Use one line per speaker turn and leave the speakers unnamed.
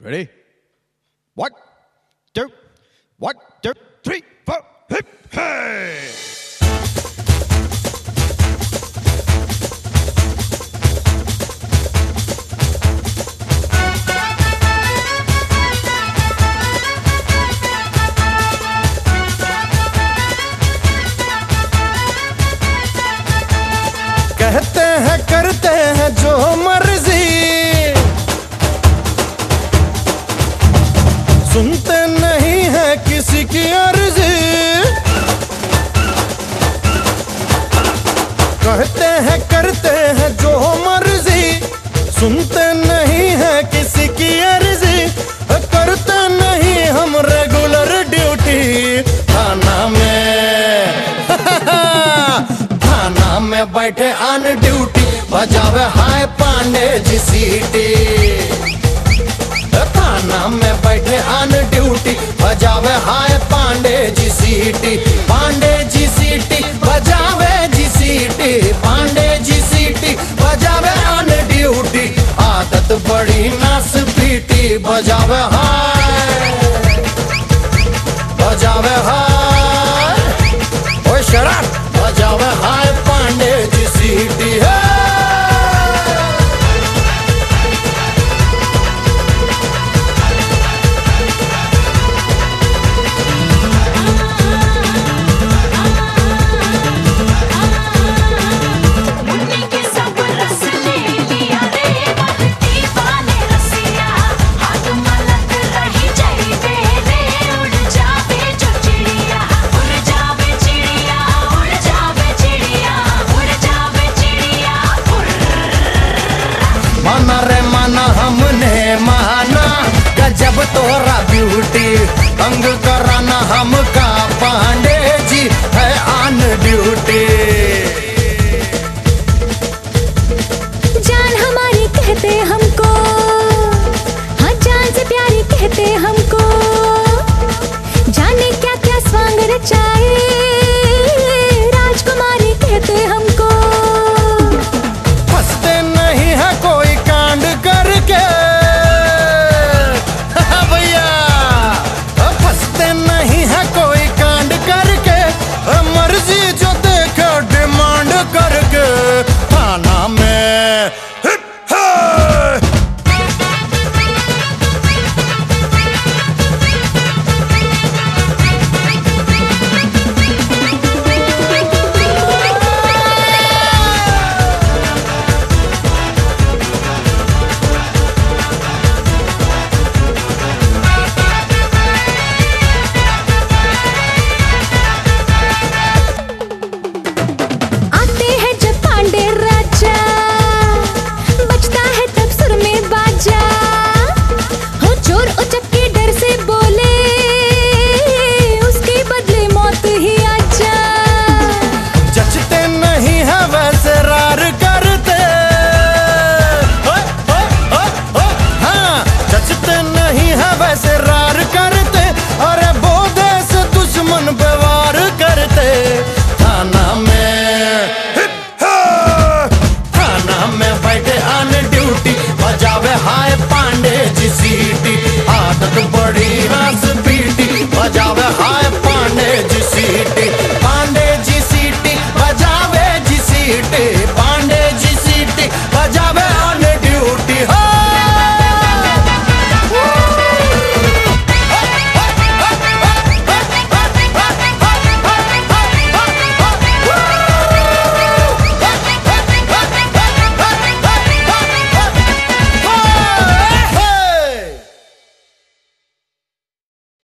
Ready? One, two, one, two, three, four, hip, hey!
कहते हैं करते हैं जो मर्जी सुनते नहीं है किसी की अर्जी। कहते हैं, करते हैं जो मर्ज़ी। सुनते नहीं है किसी की अर्जी। करते नहीं हम रेगुलर ड्यूटी थाना में। थाना में बैठे अन ड्यूटी बजावे हाय पांडे जी सीटी थाना में बैठे ऑन ड्यूटी बजावे हाय पांडे जी सीटी पांडे जी सीटी, बजावे जी सीटी पांडे जी सीटी, बजावे ऑन ड्यूटी आदत बड़ी नास गजब तोरा ब्यूटी अंग कराना हमका पांडे में जचते नहीं है वैसे